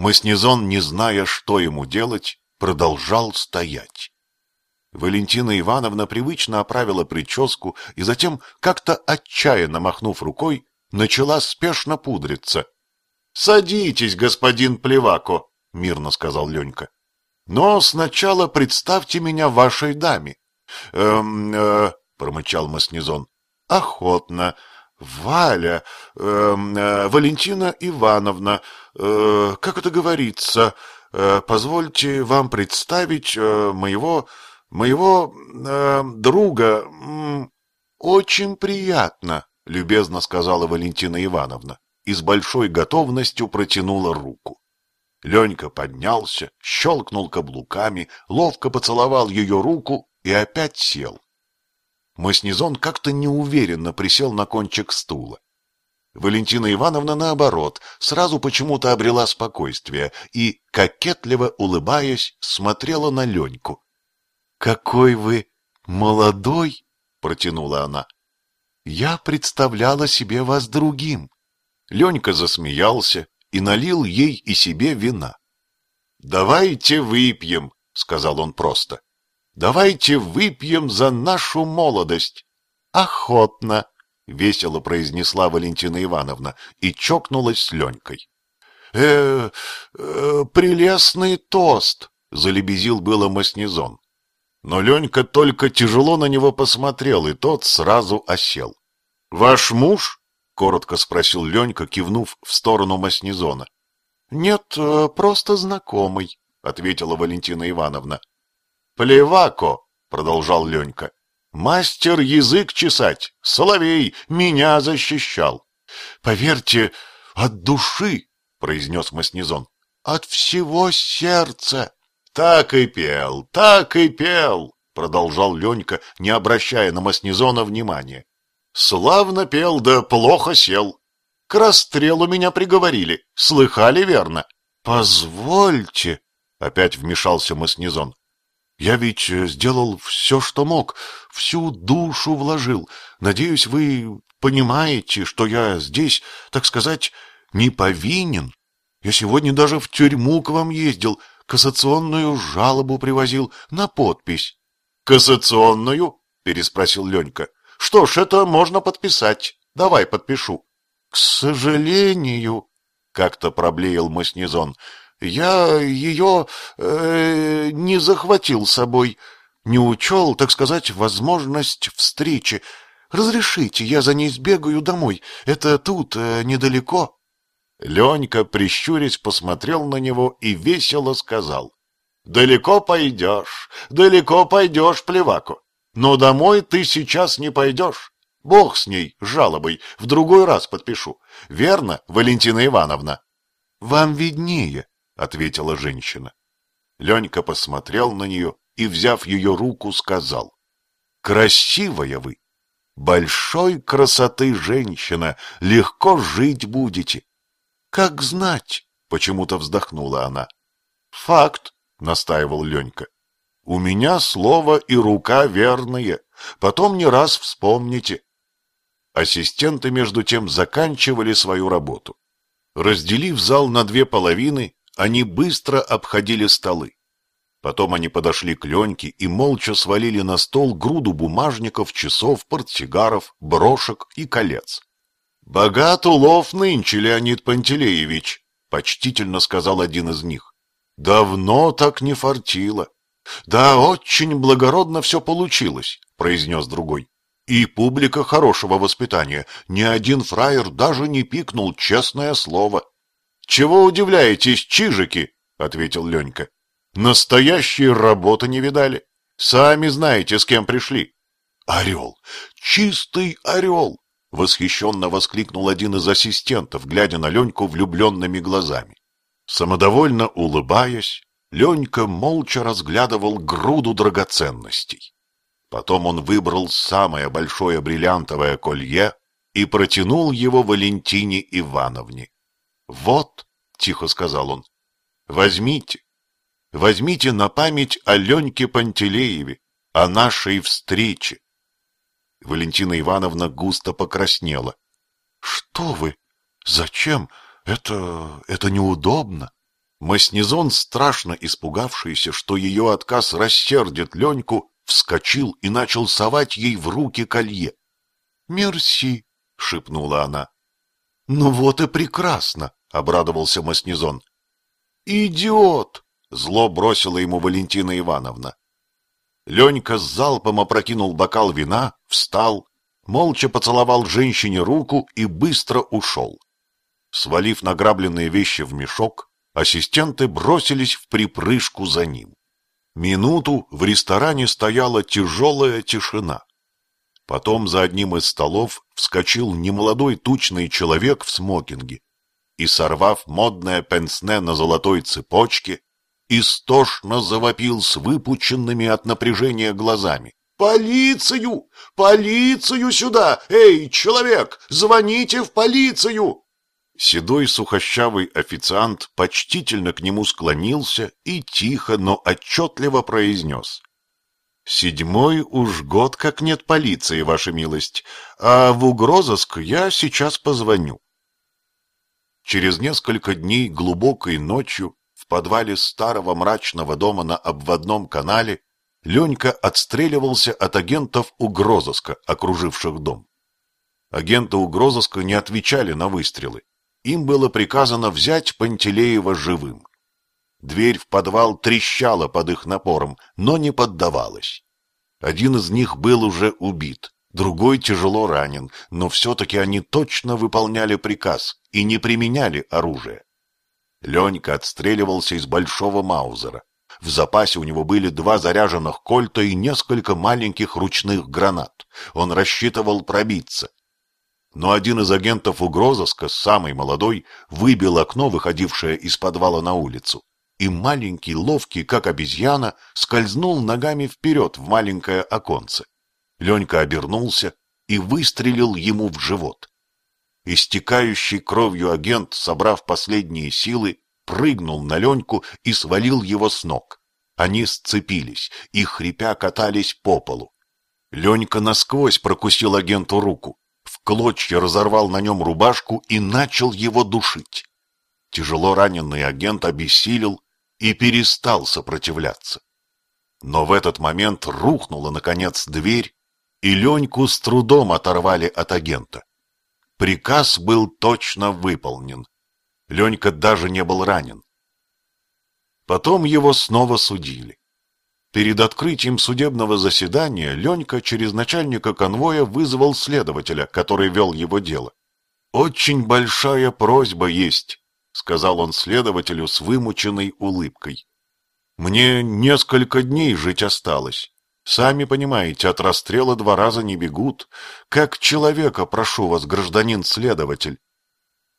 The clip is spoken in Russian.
Маснезон, не зная, что ему делать, продолжал стоять. Валентина Ивановна привычно оправила прическу и затем, как-то отчаянно махнув рукой, начала спешно пудриться. — Садитесь, господин Плевако, — мирно сказал Ленька. — Но сначала представьте меня вашей даме. Эм, э, — промычал Маснезон. — Охотно. Валя, э, э, Валентина Ивановна, э, как это говорится, э, позвольте вам представить э, моего, моего э, друга. Очень приятно, любезно сказала Валентина Ивановна и с большой готовностью протянула руку. Ленька поднялся, щелкнул каблуками, ловко поцеловал ее руку и опять сел. Маснезон как-то неуверенно присел на кончик стула. Валентина Ивановна, наоборот, сразу почему-то обрела спокойствие и, кокетливо улыбаясь, смотрела на Леньку. — Какой вы молодой! — протянула она. — Я представляла себе вас другим. Ленька засмеялся и налил ей и себе вина. — Давайте выпьем, — сказал он просто. — Давайте выпьем за нашу молодость. — Охотно, весело произнесла Валентина Ивановна и чокнулась с Ленькой. Э, э, прелестный тост, залебезил было Маснезон. Но Ленька только тяжело на него посмотрел, и тот сразу осел. Ваш муж? коротко спросил Ленька, кивнув в сторону Маснезона. Нет, э, просто знакомый, ответила Валентина Ивановна. Плевако, продолжал Ленька. Мастер язык чесать, соловей, меня защищал. Поверьте, от души, произнес Маснезон, от всего сердца. Так и пел, так и пел, продолжал Ленька, не обращая на Маснезона внимания. Славно пел, да плохо сел. К расстрелу меня приговорили, слыхали верно? Позвольте, опять вмешался Маснезон. Я ведь э, сделал все, что мог, всю душу вложил. Надеюсь, вы понимаете, что я здесь, так сказать, не повинен. Я сегодня даже в тюрьму к вам ездил, кассационную жалобу привозил на подпись. — Кассационную? — переспросил Ленька. — Что ж, это можно подписать. Давай подпишу. — К сожалению, — как-то проблеял Маснезон, я ее э, не захватил с собой, не учел, так сказать, возможность встречи. Разрешите, я за ней сбегаю домой. Это тут, э, недалеко. Ленька, прищурясь, посмотрел на него и весело сказал. — Далеко пойдешь, далеко пойдешь, плеваку. Но домой ты сейчас не пойдешь. Бог с ней, жалобой, в другой раз подпишу. Верно, Валентина Ивановна? — Вам виднее, ответила женщина. Ленька посмотрел на нее и, взяв ее руку, сказал. Красивая вы, большой красоты женщина, легко жить будете. Как знать, почему-то вздохнула она. Факт, настаивал Ленька. У меня слово и рука верные, потом не раз вспомните. Ассистенты между тем заканчивали свою работу. Разделив зал на две половины, они быстро обходили столы. Потом они подошли к Леньке и молча свалили на стол груду бумажников, часов, портсигаров, брошек и колец. — Богат улов нынче, Леонид Пантелеевич, — почтительно сказал один из них. — Давно так не фартило. — Да, очень благородно все получилось, — произнес другой. И публика хорошего воспитания. Ни один фраер даже не пикнул, честное слово. Чего удивляетесь, чижики? ответил Ленька. Настоящей работы не видали. Сами знаете, с кем пришли. Орел! Чистый орел! Восхищенно воскликнул один из ассистентов, глядя на Леньку влюбленными глазами. Самодовольно улыбаясь, Ленька молча разглядывал груду драгоценностей. Потом он выбрал самое большое бриллиантовое колье и протянул его Валентине Ивановне. «Вот», — тихо сказал он, — «возьмите, возьмите на память о Леньке Пантелееве, о нашей встрече». Валентина Ивановна густо покраснела. «Что вы? Зачем? Это... это неудобно». Маснезон, страшно испугавшийся, что ее отказ рассердит Леньку, вскочил и начал совать ей в руки колье. «Мерси», — шепнула она. «Ну вот и прекрасно», — обрадовался Маснезон. «Идиот!» — зло бросила ему Валентина Ивановна. Ленька с залпом опрокинул бокал вина, встал, молча поцеловал женщине руку и быстро ушел. Свалив награбленные вещи в мешок, ассистенты бросились в припрыжку за ним. Минуту в ресторане стояла тяжелая тишина. Потом за одним из столов вскочил немолодой тучный человек в смокинге и, сорвав модное пенсне на золотой цепочке, истошно завопил с выпученными от напряжения глазами. «Полицию! Полицию сюда! Эй, человек, звоните в полицию!» Седой сухощавый официант почтительно к нему склонился и тихо, но отчетливо произнес. «Седьмой уж год как нет полиции, ваша милость, а в угрозыск я сейчас позвоню». Через несколько дней глубокой ночью в подвале старого мрачного дома на обводном канале Ленька отстреливался от агентов угрозыска, окруживших дом. Агенты угрозыска не отвечали на выстрелы. Им было приказано взять Пантелеева живым. Дверь в подвал трещала под их напором, но не поддавалась. Один из них был уже убит, другой тяжело ранен, но все-таки они точно выполняли приказ и не применяли оружие. Ленька отстреливался из большого маузера. В запасе у него были два заряженных кольта и несколько маленьких ручных гранат. Он рассчитывал пробиться. Но один из агентов угрозыска, самый молодой, выбил окно, выходившее из подвала на улицу, и маленький, ловкий, как обезьяна, скользнул ногами вперед в маленькое оконце. Ленька обернулся и выстрелил ему в живот. Истекающий кровью агент, собрав последние силы, прыгнул на Леньку и свалил его с ног. Они сцепились и, хрипя, катались по полу. Ленька насквозь прокусил агенту руку, в клочья разорвал на нем рубашку и начал его душить. Тяжело раненый агент обессилел и перестал сопротивляться. Но в этот момент рухнула, наконец, дверь, и Леньку с трудом оторвали от агента. Приказ был точно выполнен. Ленька даже не был ранен. Потом его снова судили. Перед открытием судебного заседания Ленька через начальника конвоя вызвал следователя, который вел его дело. «Очень большая просьба есть», — сказал он следователю с вымученной улыбкой. «Мне несколько дней жить осталось. Сами понимаете, от расстрела два раза не бегут. Как человека прошу вас, гражданин следователь».